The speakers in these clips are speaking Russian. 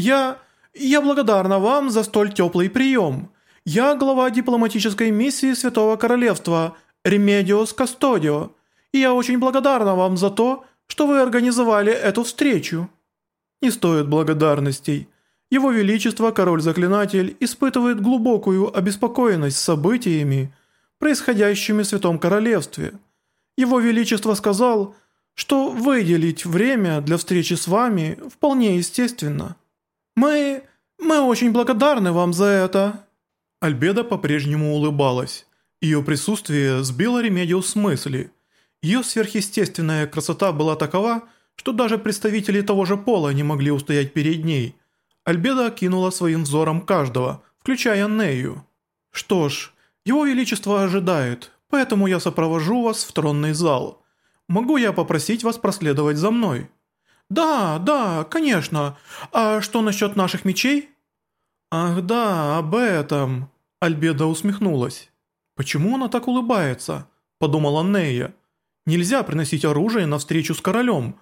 Я... я благодарна вам за столь теплый прием. Я глава дипломатической миссии Святого Королевства Ремедиос Кастодио, и я очень благодарна вам за то, что вы организовали эту встречу». «Не стоит благодарностей. Его Величество, Король-Заклинатель, испытывает глубокую обеспокоенность событиями, происходящими в Святом Королевстве. Его Величество сказал, что выделить время для встречи с вами вполне естественно. Мы... мы очень благодарны вам за это». Альбедо по-прежнему улыбалась. Ее присутствие сбило Ремедиос с мысли. Ее сверхъестественная красота была такова, что даже представители того же пола не могли устоять перед ней. Альбедо окинула своим взором каждого, включая Нею. «Что ж, его величество ожидает, поэтому я сопровожу вас в тронный зал. Могу я попросить вас проследовать за мной?» «Да, да, конечно. А что насчет наших мечей?» «Ах да, об этом...» Альбеда усмехнулась. «Почему она так улыбается?» Подумала Нея. «Нельзя приносить оружие на встречу с королем,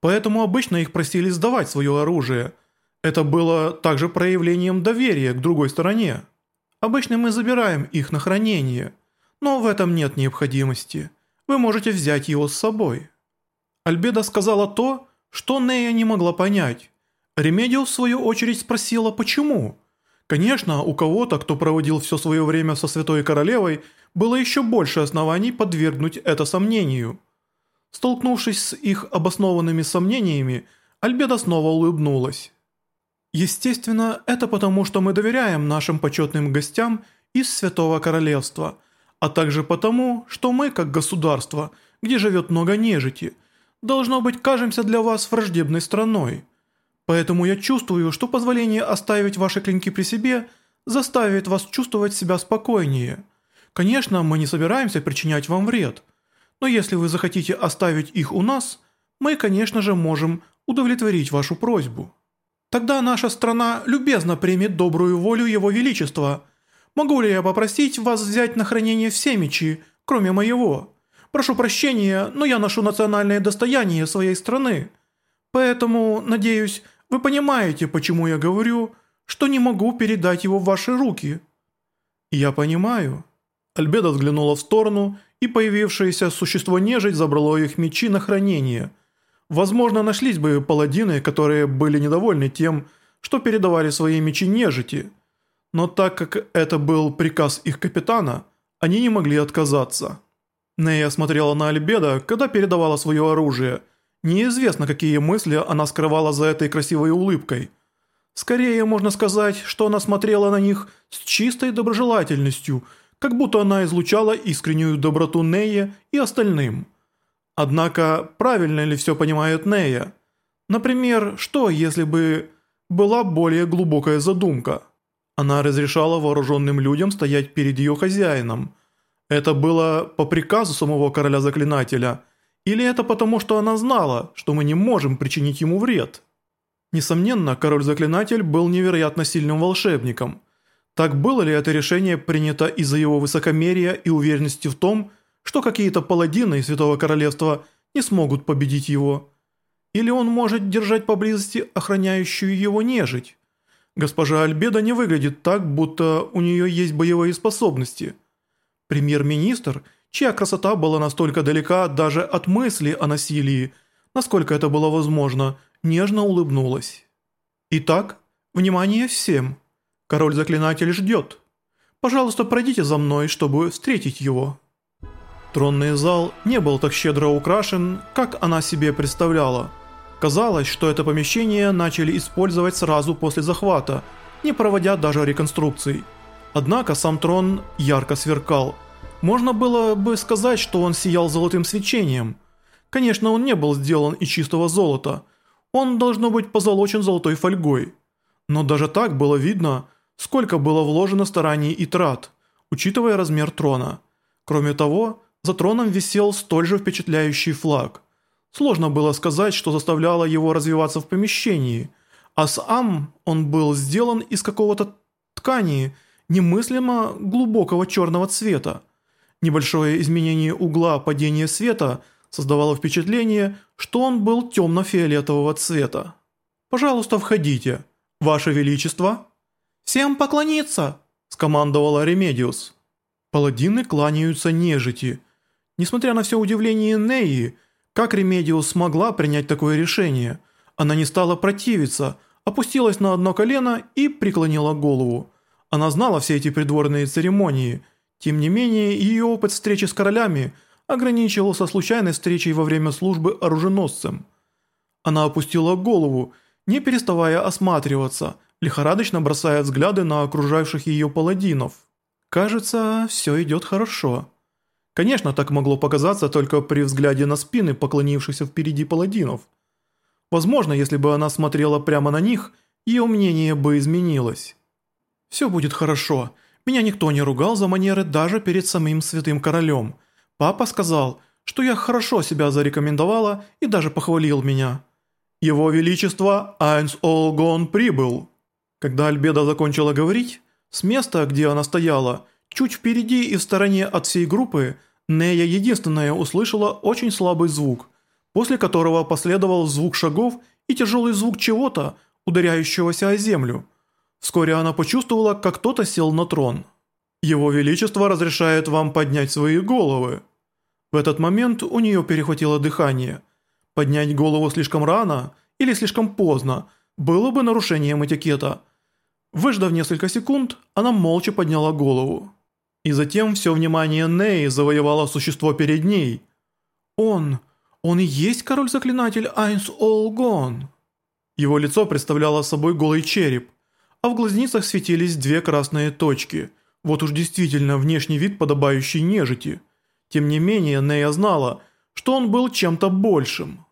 поэтому обычно их просили сдавать свое оружие. Это было также проявлением доверия к другой стороне. Обычно мы забираем их на хранение, но в этом нет необходимости. Вы можете взять его с собой». Альбеда сказала то, что Нея не могла понять. Ремедио в свою очередь спросила «почему?». Конечно, у кого-то, кто проводил все свое время со Святой Королевой, было еще больше оснований подвергнуть это сомнению. Столкнувшись с их обоснованными сомнениями, Альбеда снова улыбнулась. Естественно, это потому, что мы доверяем нашим почетным гостям из Святого Королевства, а также потому, что мы, как государство, где живет много нежити, должно быть, кажемся для вас враждебной страной. Поэтому я чувствую, что позволение оставить ваши клинки при себе заставит вас чувствовать себя спокойнее. Конечно, мы не собираемся причинять вам вред, но если вы захотите оставить их у нас, мы, конечно же, можем удовлетворить вашу просьбу. Тогда наша страна любезно примет добрую волю Его Величества. Могу ли я попросить вас взять на хранение все мечи, кроме моего? Прошу прощения, но я ношу национальное достояние своей страны. Поэтому, надеюсь, вы понимаете, почему я говорю, что не могу передать его в ваши руки?» «Я понимаю». Альбеда взглянула в сторону, и появившееся существо нежить забрало их мечи на хранение. Возможно, нашлись бы паладины, которые были недовольны тем, что передавали свои мечи нежити. Но так как это был приказ их капитана, они не могли отказаться. Нея смотрела на Альбеда, когда передавала свое оружие – Неизвестно, какие мысли она скрывала за этой красивой улыбкой. Скорее, можно сказать, что она смотрела на них с чистой доброжелательностью, как будто она излучала искреннюю доброту Нея и остальным. Однако, правильно ли все понимает Нея? Например, что если бы была более глубокая задумка? Она разрешала вооруженным людям стоять перед ее хозяином. Это было по приказу самого короля-заклинателя – или это потому, что она знала, что мы не можем причинить ему вред? Несомненно, король-заклинатель был невероятно сильным волшебником. Так было ли это решение принято из-за его высокомерия и уверенности в том, что какие-то паладины из Святого Королевства не смогут победить его? Или он может держать поблизости охраняющую его нежить? Госпожа Альбеда не выглядит так, будто у нее есть боевые способности. Премьер-министр – чья красота была настолько далека даже от мысли о насилии, насколько это было возможно, нежно улыбнулась. «Итак, внимание всем! Король-заклинатель ждет. Пожалуйста, пройдите за мной, чтобы встретить его». Тронный зал не был так щедро украшен, как она себе представляла. Казалось, что это помещение начали использовать сразу после захвата, не проводя даже реконструкций. Однако сам трон ярко сверкал – можно было бы сказать, что он сиял золотым свечением. Конечно, он не был сделан из чистого золота. Он должно быть позолочен золотой фольгой. Но даже так было видно, сколько было вложено стараний и трат, учитывая размер трона. Кроме того, за троном висел столь же впечатляющий флаг. Сложно было сказать, что заставляло его развиваться в помещении, а сам он был сделан из какого-то ткани немыслимо глубокого черного цвета. Небольшое изменение угла падения света создавало впечатление, что он был темно-фиолетового цвета. «Пожалуйста, входите». «Ваше Величество!» «Всем поклониться!» – скомандовала Ремедиос. Паладины кланяются нежити. Несмотря на все удивление Неи, как Ремедиос смогла принять такое решение? Она не стала противиться, опустилась на одно колено и преклонила голову. Она знала все эти придворные церемонии. Тем не менее, ее опыт встречи с королями ограничивался случайной встречей во время службы оруженосцем. Она опустила голову, не переставая осматриваться, лихорадочно бросая взгляды на окружающих ее паладинов. Кажется, все идет хорошо. Конечно, так могло показаться только при взгляде на спины поклонившихся впереди паладинов. Возможно, если бы она смотрела прямо на них, ее мнение бы изменилось. «Все будет хорошо. Меня никто не ругал за манеры даже перед самим святым королем. Папа сказал, что я хорошо себя зарекомендовала и даже похвалил меня». «Его Величество Айнс Олгон прибыл». Когда Альбеда закончила говорить, с места, где она стояла, чуть впереди и в стороне от всей группы, Нея единственная услышала очень слабый звук, после которого последовал звук шагов и тяжелый звук чего-то, ударяющегося о землю. Вскоре она почувствовала, как кто-то сел на трон. «Его Величество разрешает вам поднять свои головы». В этот момент у нее перехватило дыхание – Поднять голову слишком рано или слишком поздно было бы нарушением этикета. Выждав несколько секунд, она молча подняла голову. И затем все внимание Неи завоевало существо перед ней. «Он, он и есть король-заклинатель Айнс Олгон». Его лицо представляло собой голый череп, а в глазницах светились две красные точки. Вот уж действительно внешний вид подобающий нежити. Тем не менее, Нея знала – что он был чем-то большим.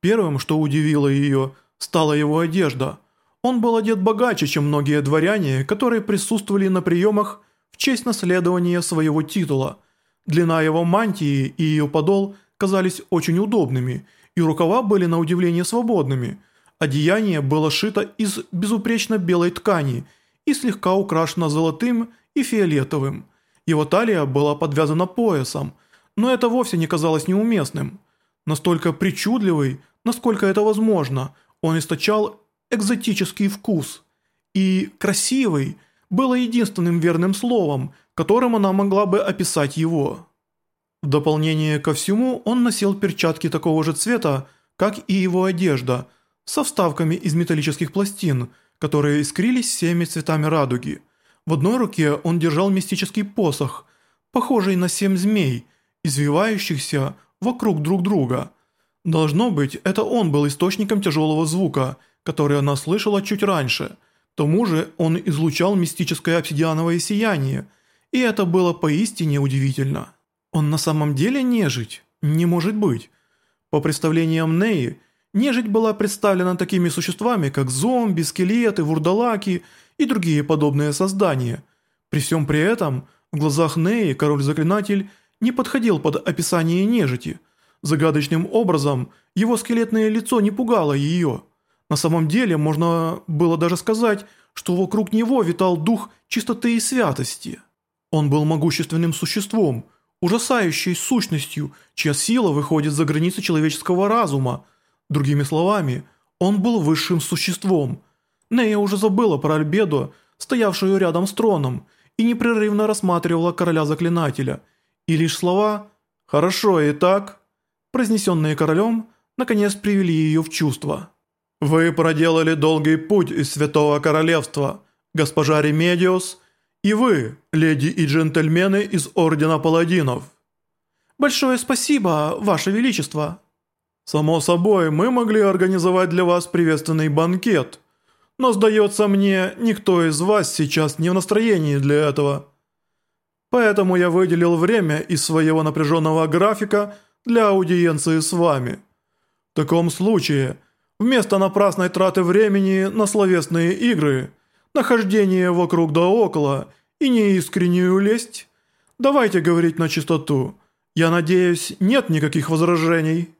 Первым, что удивило ее, стала его одежда. Он был одет богаче, чем многие дворяне, которые присутствовали на приемах в честь наследования своего титула. Длина его мантии и ее подол казались очень удобными, и рукава были на удивление свободными. Одеяние было шито из безупречно белой ткани и слегка украшено золотым и фиолетовым. Его талия была подвязана поясом – но это вовсе не казалось неуместным. Настолько причудливый, насколько это возможно, он источал экзотический вкус. И «красивый» было единственным верным словом, которым она могла бы описать его. В дополнение ко всему он носил перчатки такого же цвета, как и его одежда, со вставками из металлических пластин, которые искрились всеми цветами радуги. В одной руке он держал мистический посох, похожий на семь змей – извивающихся вокруг друг друга. Должно быть, это он был источником тяжелого звука, который она слышала чуть раньше. К тому же он излучал мистическое обсидиановое сияние, и это было поистине удивительно. Он на самом деле нежить? Не может быть. По представлениям Неи, нежить была представлена такими существами, как зомби, скелеты, вурдалаки и другие подобные создания. При всем при этом, в глазах Неи король-заклинатель – не подходил под описание нежити. Загадочным образом его скелетное лицо не пугало ее. На самом деле можно было даже сказать, что вокруг него витал дух чистоты и святости. Он был могущественным существом, ужасающей сущностью, чья сила выходит за границы человеческого разума. Другими словами, он был высшим существом. Нея уже забыла про Альбедо, стоявшую рядом с троном, и непрерывно рассматривала короля-заклинателя – и лишь слова «хорошо и так», произнесенные королем, наконец привели ее в чувство. «Вы проделали долгий путь из Святого Королевства, госпожа Ремедиос, и вы, леди и джентльмены из Ордена Паладинов». «Большое спасибо, Ваше Величество». «Само собой, мы могли организовать для вас приветственный банкет, но, сдается мне, никто из вас сейчас не в настроении для этого». Поэтому я выделил время из своего напряженного графика для аудиенции с вами. В таком случае, вместо напрасной траты времени на словесные игры, нахождение вокруг да около и неискреннюю лесть, давайте говорить на чистоту. Я надеюсь, нет никаких возражений».